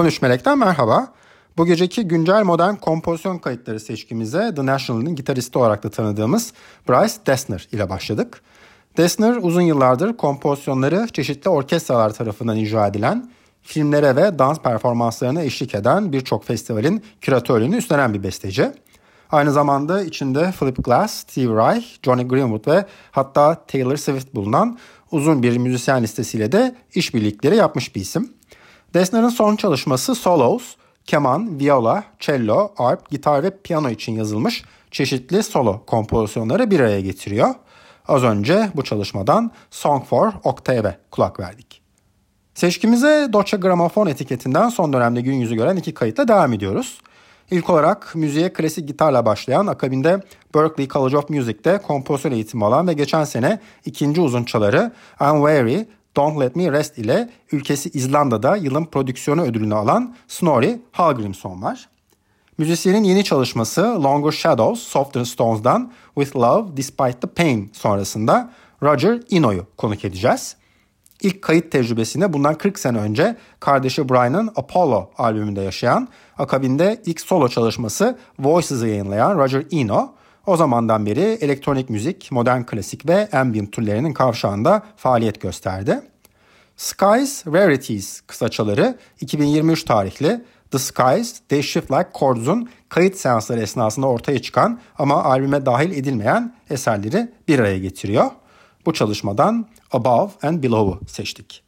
13 Melek'ten merhaba. Bu geceki güncel modern kompozisyon kayıtları seçkimize The National'ın gitaristi olarak da tanıdığımız Bryce Dessner ile başladık. Dessner uzun yıllardır kompozisyonları çeşitli orkestralar tarafından icra edilen, filmlere ve dans performanslarına eşlik eden birçok festivalin küratörlüğünü üstlenen bir besteci. Aynı zamanda içinde Philip Glass, Steve Reich, Johnny Greenwood ve hatta Taylor Swift bulunan uzun bir müzisyen listesiyle de işbirlikleri yapmış bir isim. Dessner'ın son çalışması Solos, keman, viola, cello, arp, gitar ve piyano için yazılmış çeşitli solo kompozisyonları bir araya getiriyor. Az önce bu çalışmadan Song for Octave kulak verdik. Seçkimize Deutsche Grammophon etiketinden son dönemde gün yüzü gören iki kayıtla devam ediyoruz. İlk olarak müziğe klasik gitarla başlayan akabinde Berklee College of Music'te kompozisyon eğitimi alan ve geçen sene ikinci uzun çaları I'm Weary, Don't Let Me Rest ile ülkesi İzlanda'da yılın prodüksiyonu ödülünü alan Snorri Hallgrimsson var. Müzisyenin yeni çalışması Longer Shadows, Softer Stones'dan With Love Despite the Pain sonrasında Roger Ino'yu konuk edeceğiz. İlk kayıt tecrübesinde bundan 40 sene önce kardeşi Brian'ın Apollo albümünde yaşayan, akabinde ilk solo çalışması Voices'ı yayınlayan Roger Eno, o zamandan beri elektronik müzik, modern klasik ve ambient türlerinin kavşağında faaliyet gösterdi. Skies Rarities kısaçaları 2023 tarihli The Skies, They Shift Like Chords'un kayıt seansları esnasında ortaya çıkan ama albüme dahil edilmeyen eserleri bir araya getiriyor. Bu çalışmadan Above and Below'u seçtik.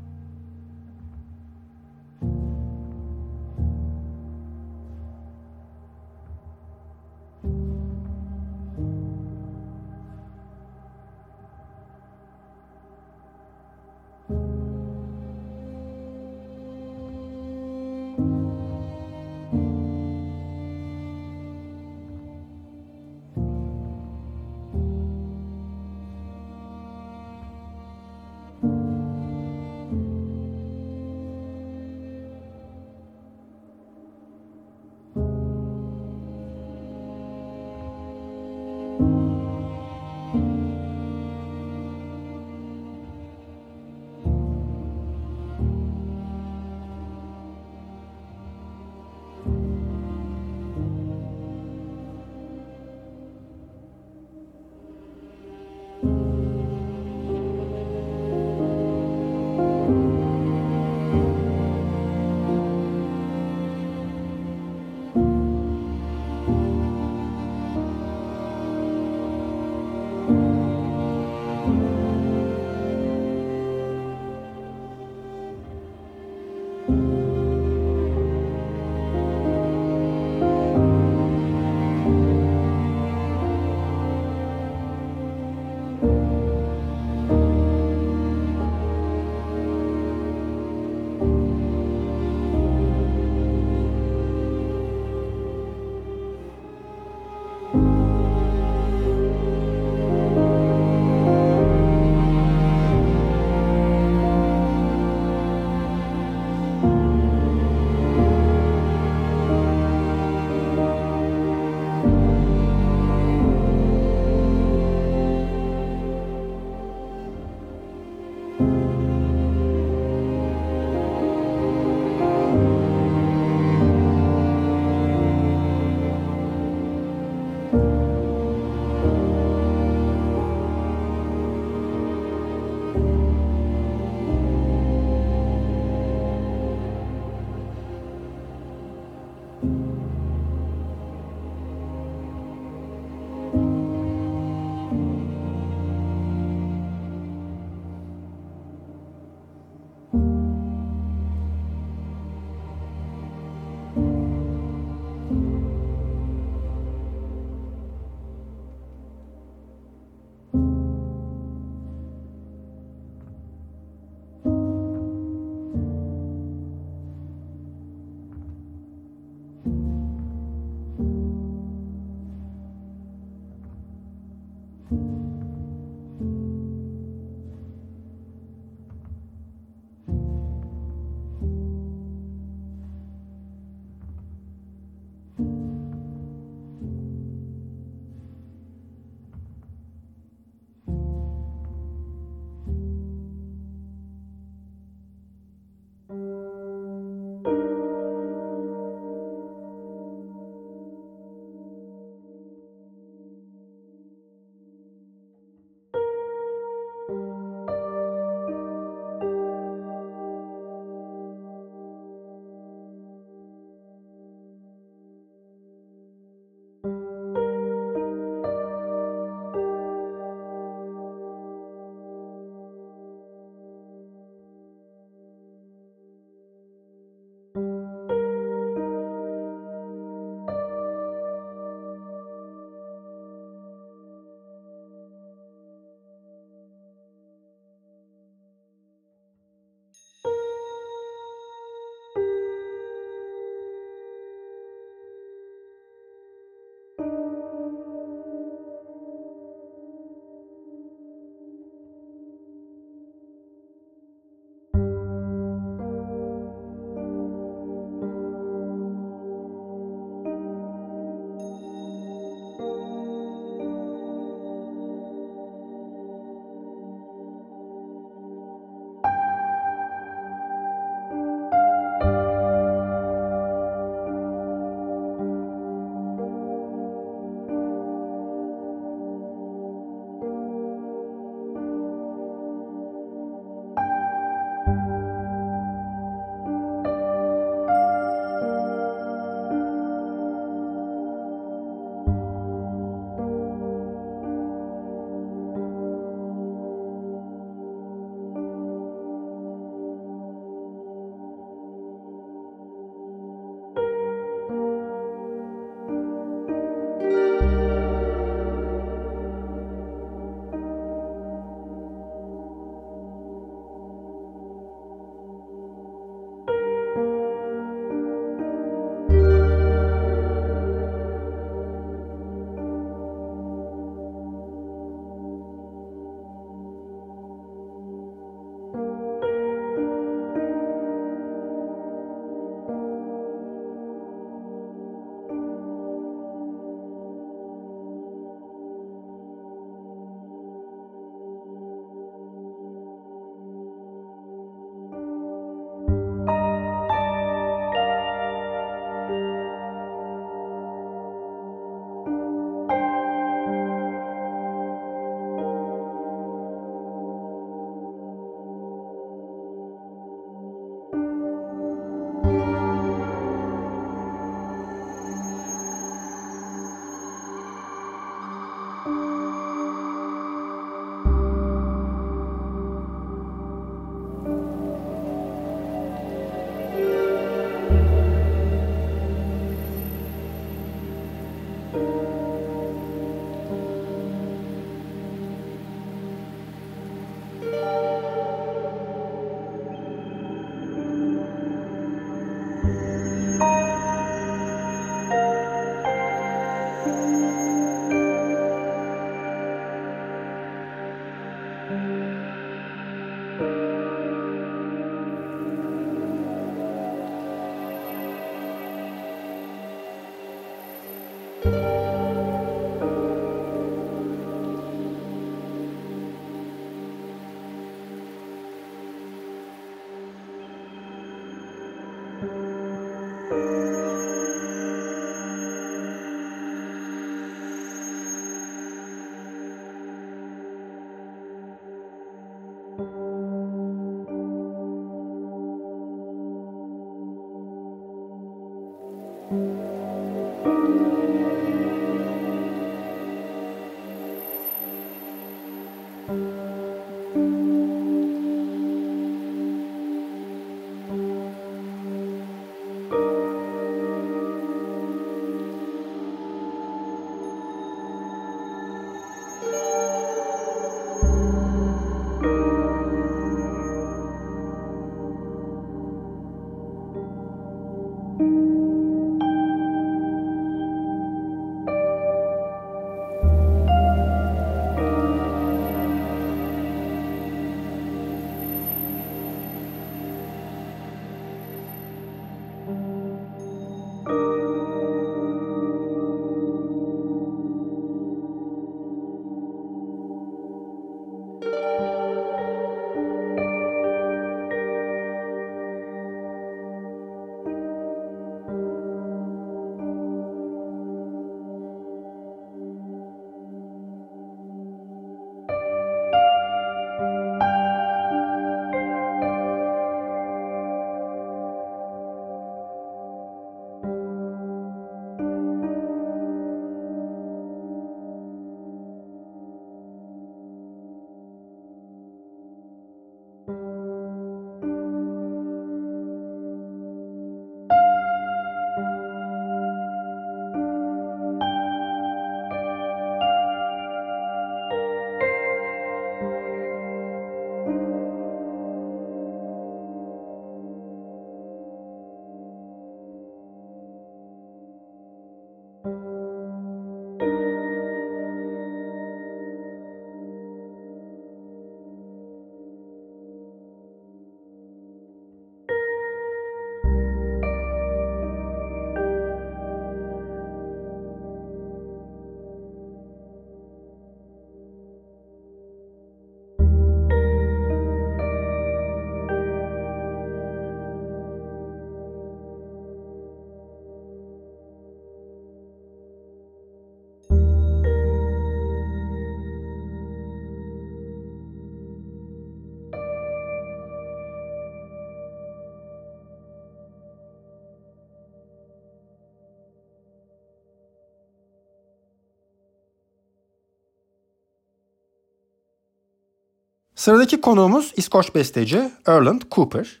Sıradaki konuğumuz İskoç besteci Erland Cooper.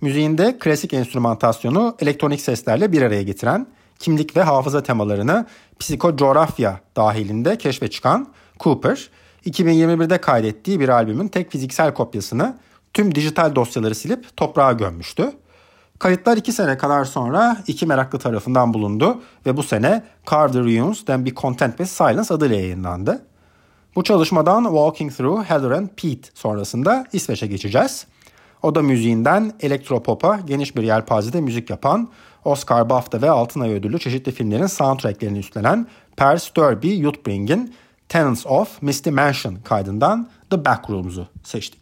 Müziğinde klasik enstrümantasyonu elektronik seslerle bir araya getiren, kimlik ve hafıza temalarını psikocoğrafya dahilinde keşfe çıkan Cooper, 2021'de kaydettiği bir albümün tek fiziksel kopyasını tüm dijital dosyaları silip toprağa gömmüştü. Kayıtlar iki sene kadar sonra iki meraklı tarafından bulundu ve bu sene Carve the Ruins, Then Be Content ve Silence adıyla yayınlandı. Bu çalışmadan Walking Through Heather and Pete sonrasında İsveç'e geçeceğiz. O da müziğinden elektropop'a geniş bir yelpazede müzik yapan, Oscar, BAFTA ve Altın Ay ödüllü çeşitli filmlerin soundtracklerini üstlenen Per Sturby Jutbring'in Tenants of Misty Mansion kaydından The Backrooms'u seçtik.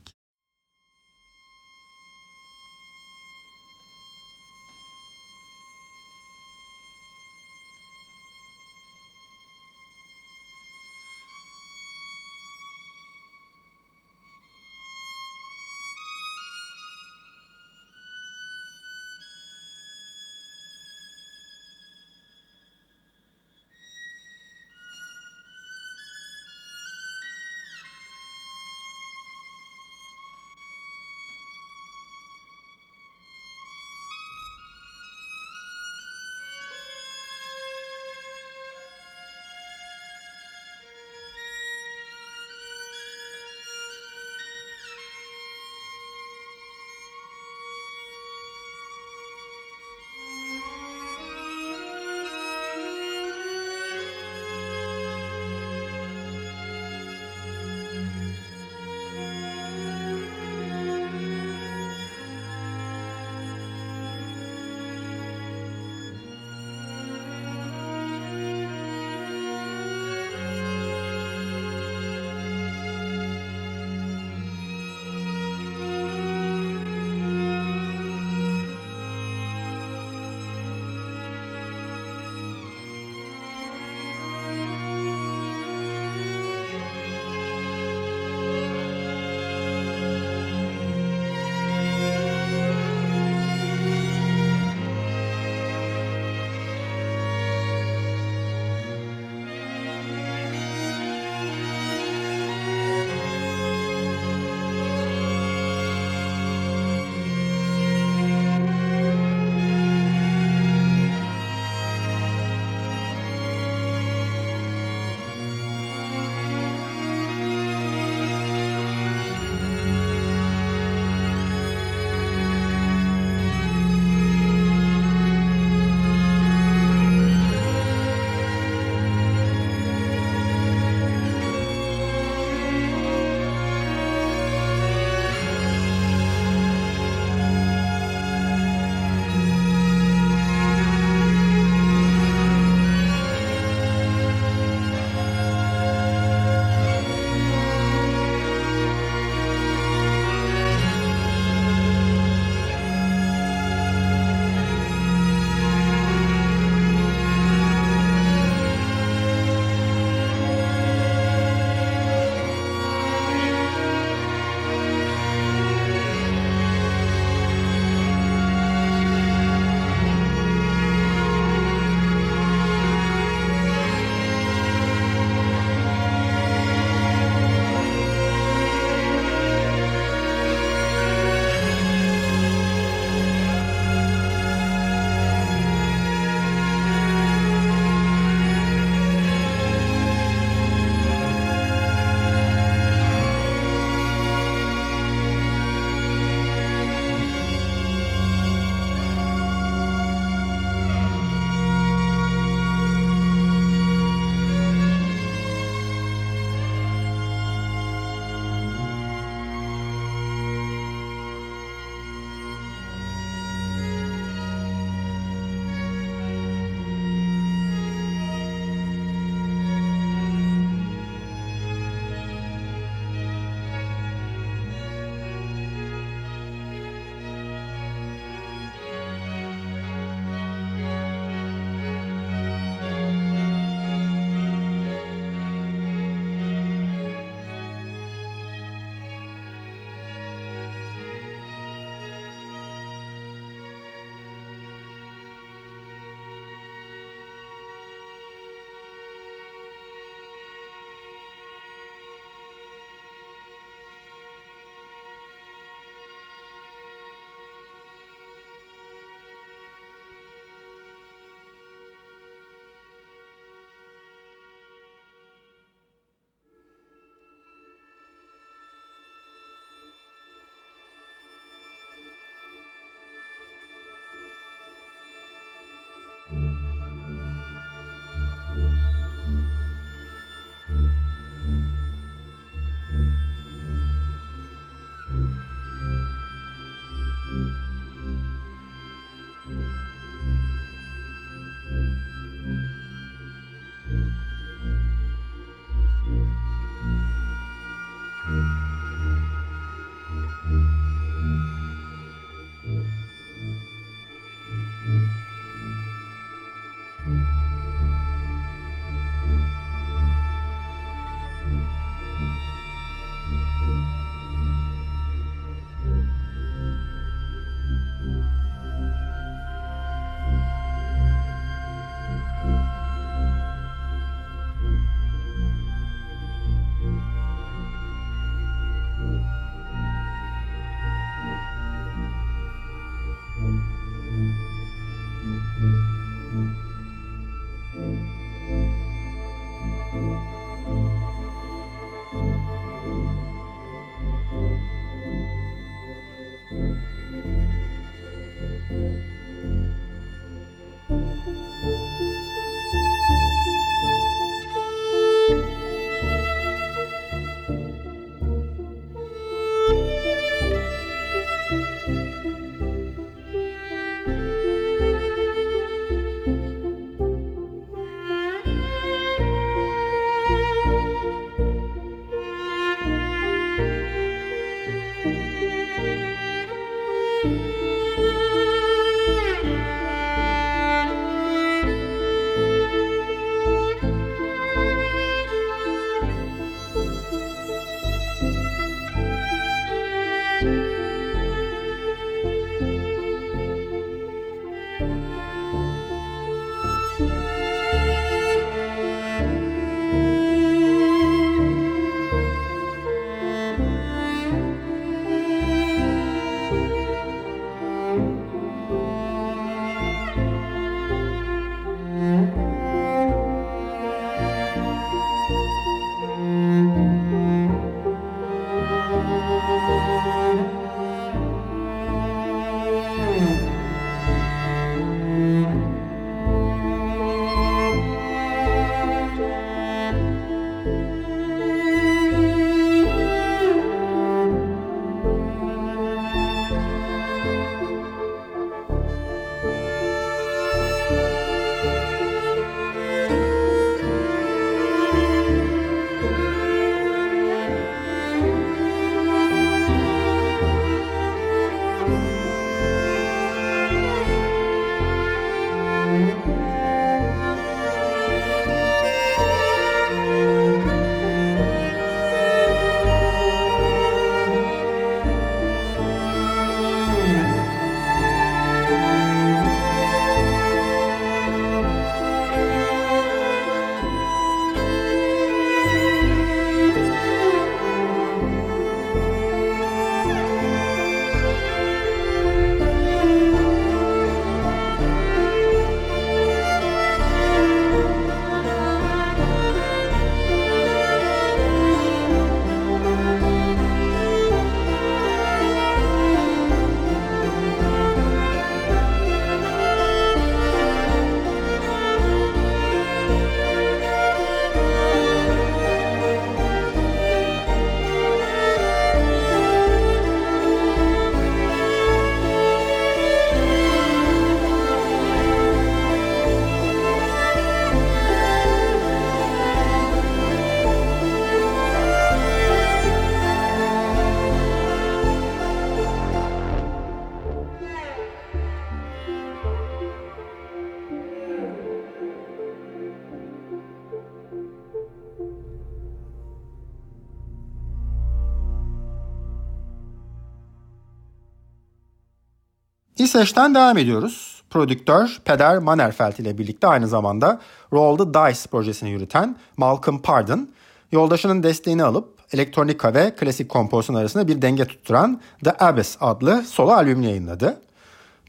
İsveç'ten devam ediyoruz. Prodüktör Peder Mannerfeld ile birlikte aynı zamanda Roll the Dice projesini yürüten Malcolm Pardon, yoldaşının desteğini alıp elektronika ve klasik kompozisyon arasında bir denge tutturan The Abyss adlı solo albüm yayınladı.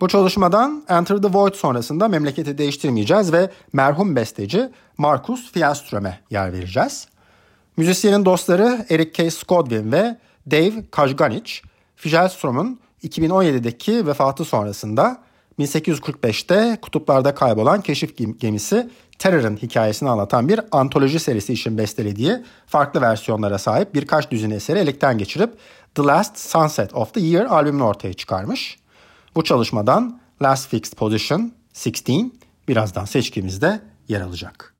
Bu çalışmadan Enter the Void sonrasında memleketi değiştirmeyeceğiz ve merhum besteci Marcus Fjellström'e yer vereceğiz. Müzisyenin dostları Eric K. Skodwin ve Dave Kajganic, Fjellström'ün 2017'deki vefatı sonrasında 1845'te kutuplarda kaybolan keşif gemisi Terror'ın hikayesini anlatan bir antoloji serisi için bestelediği farklı versiyonlara sahip birkaç düzine eseri elekten geçirip The Last Sunset of the Year albümünü ortaya çıkarmış. Bu çalışmadan Last Fixed Position 16 birazdan seçkimizde yer alacak.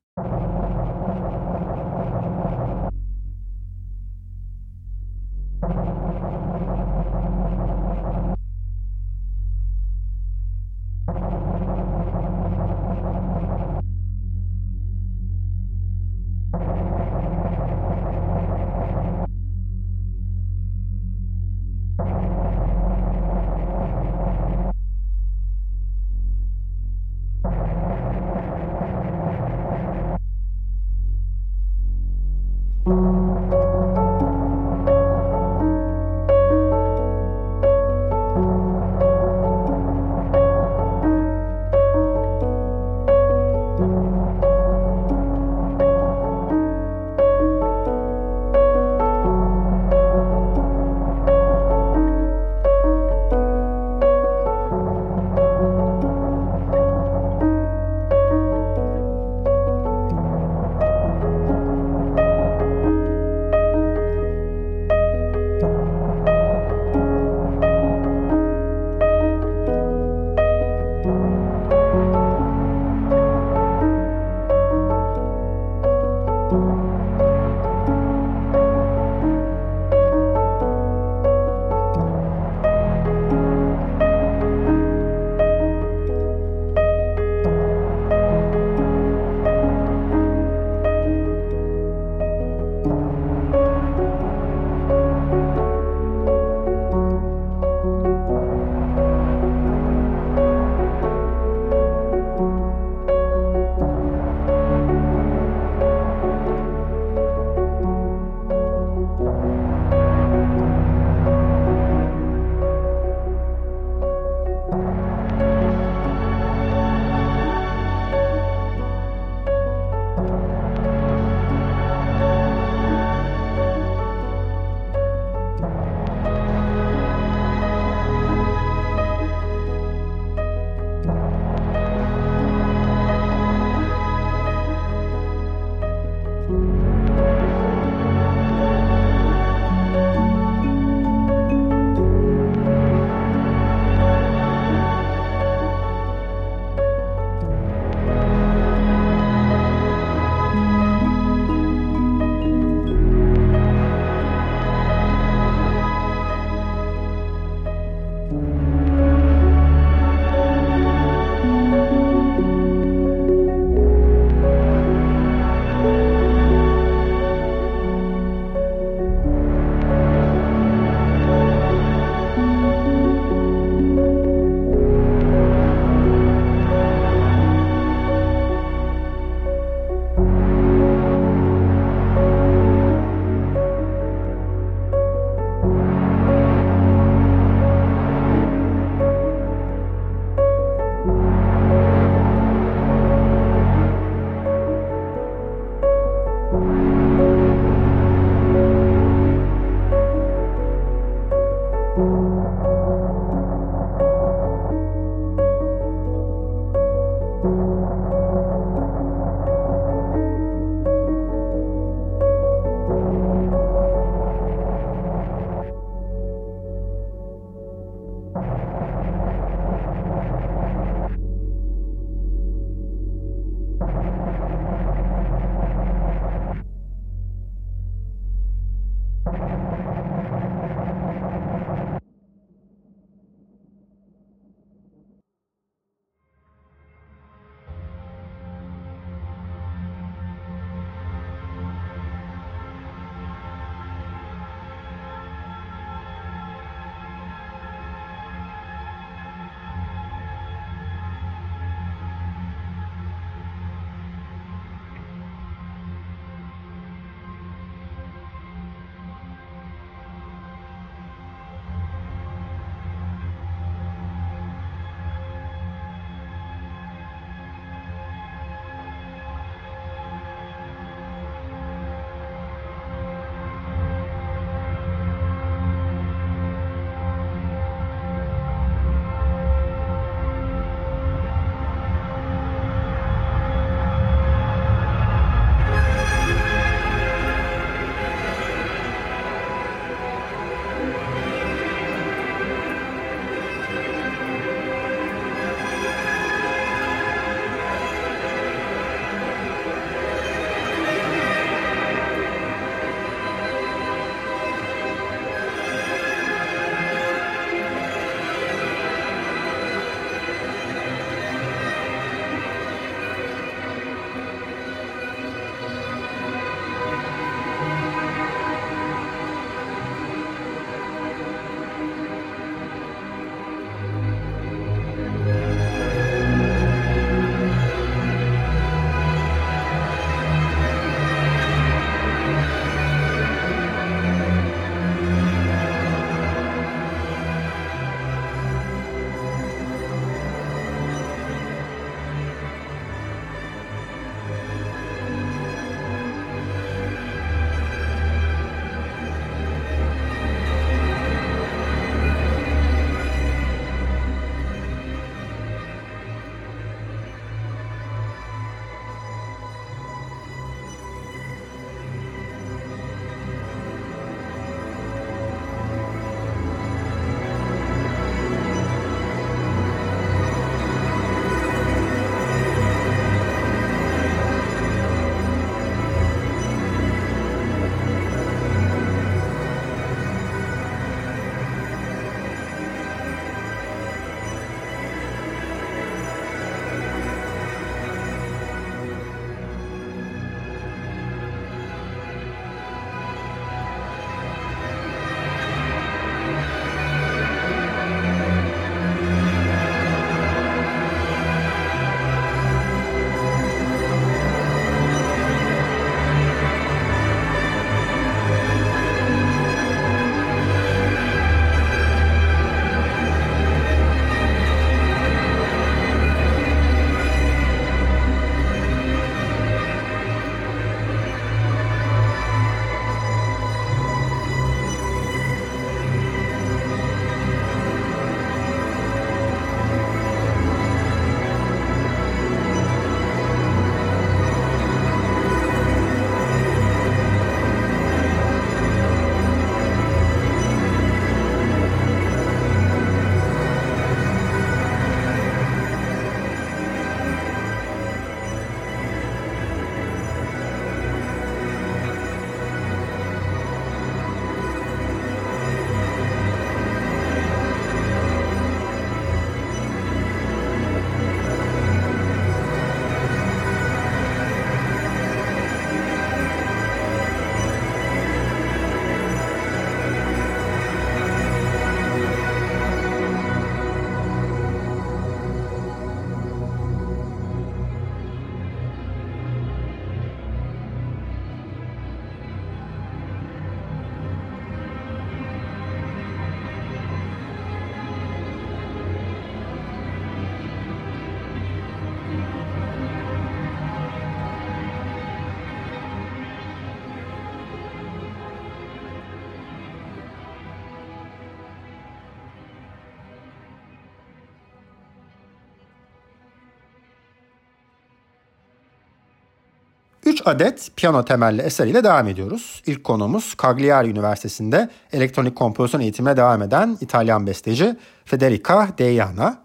3 adet piyano temelli eseriyle devam ediyoruz. İlk konumuz Cagliari Üniversitesi'nde elektronik kompozisyon eğitimine devam eden İtalyan besteci Federica Deiana.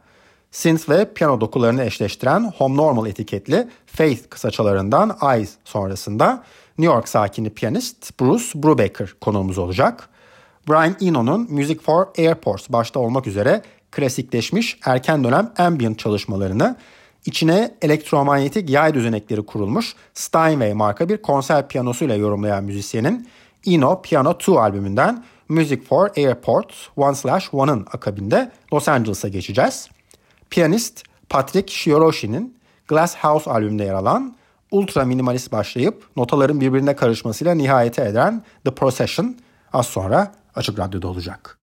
Synth ve piyano dokularını eşleştiren Home Normal etiketli Faith kısaçalarından Eyes sonrasında New York sakini piyanist Bruce Brubaker konuğumuz olacak. Brian Eno'nun Music for Airports başta olmak üzere klasikleşmiş erken dönem ambient çalışmalarını içine elektromanyetik yay düzenekleri kurulmuş Steinway marka bir konser piyanosuyla yorumlayan müzisyenin Eno Piano 2 albümünden Music for Airport 1/1'ın akabinde Los Angeles'a geçeceğiz. Piyanist Patrick Shioroshi'nin Glass House albümünde yer alan ultra minimalist başlayıp notaların birbirine karışmasıyla nihayete eden The Procession az sonra Açık Radyo'da olacak.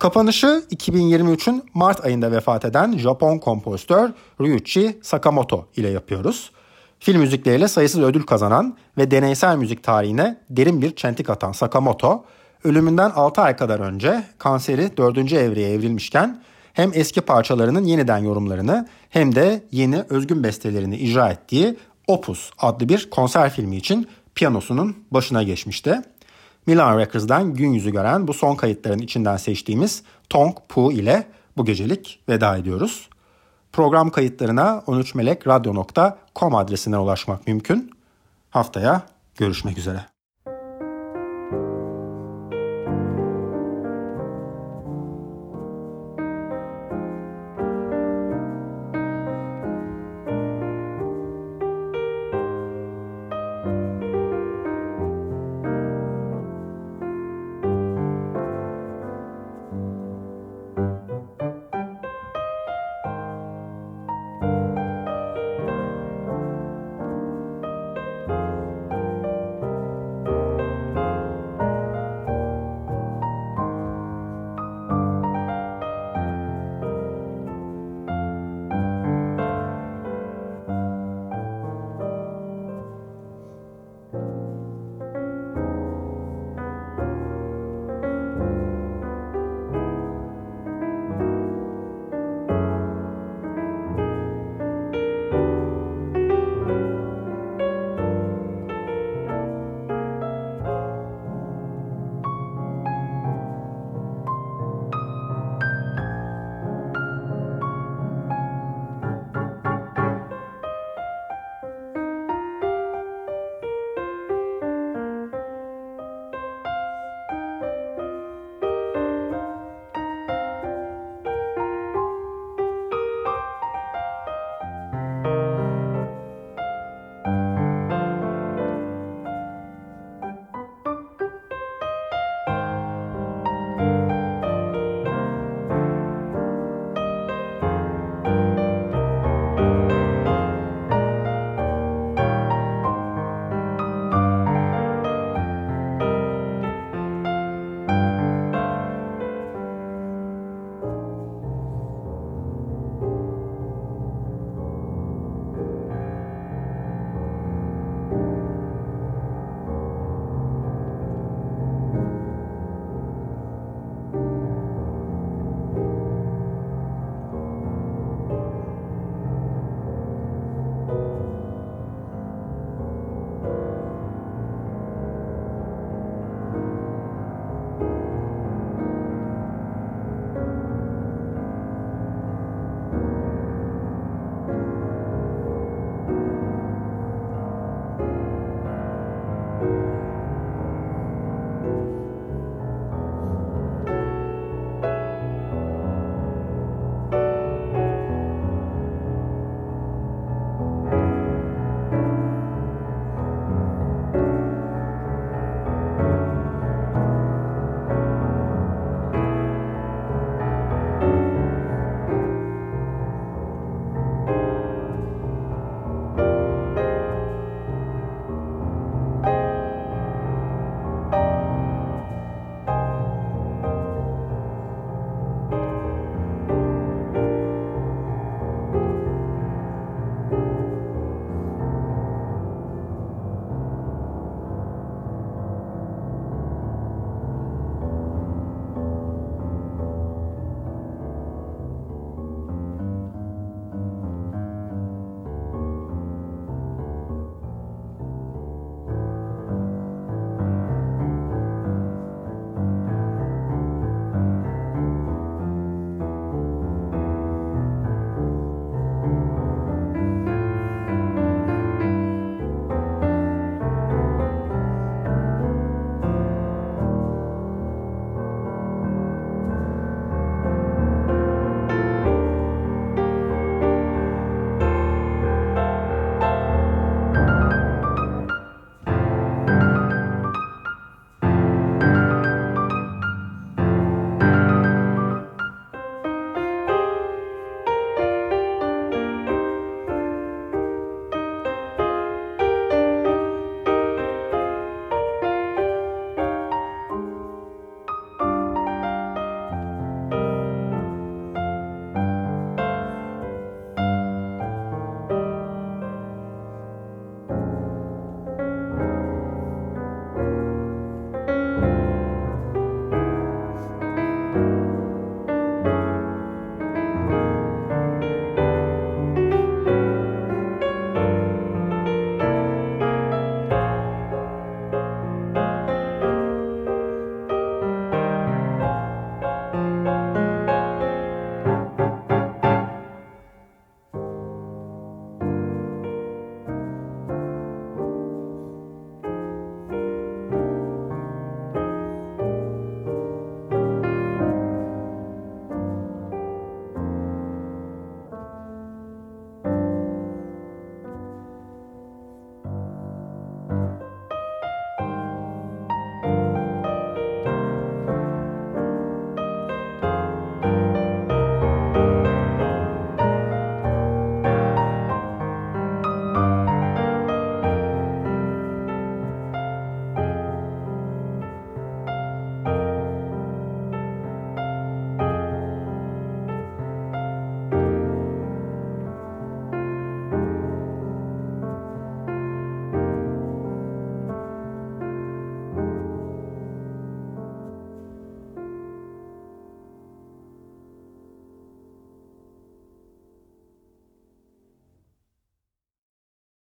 Kapanışı 2023'ün Mart ayında vefat eden Japon kompozitör Ryuichi Sakamoto ile yapıyoruz. Film müzikleriyle sayısız ödül kazanan ve deneysel müzik tarihine derin bir çentik atan Sakamoto, ölümünden 6 ay kadar önce kanseri 4. evreye evrilmişken hem eski parçalarının yeniden yorumlarını hem de yeni özgün bestelerini icra ettiği Opus adlı bir konser filmi için piyanosunun başına geçmişti. Milan Records'dan gün yüzü gören bu son kayıtların içinden seçtiğimiz Tong Pu ile bu gecelik veda ediyoruz. Program kayıtlarına 13melekradyo.com adresinden ulaşmak mümkün. Haftaya görüşmek üzere.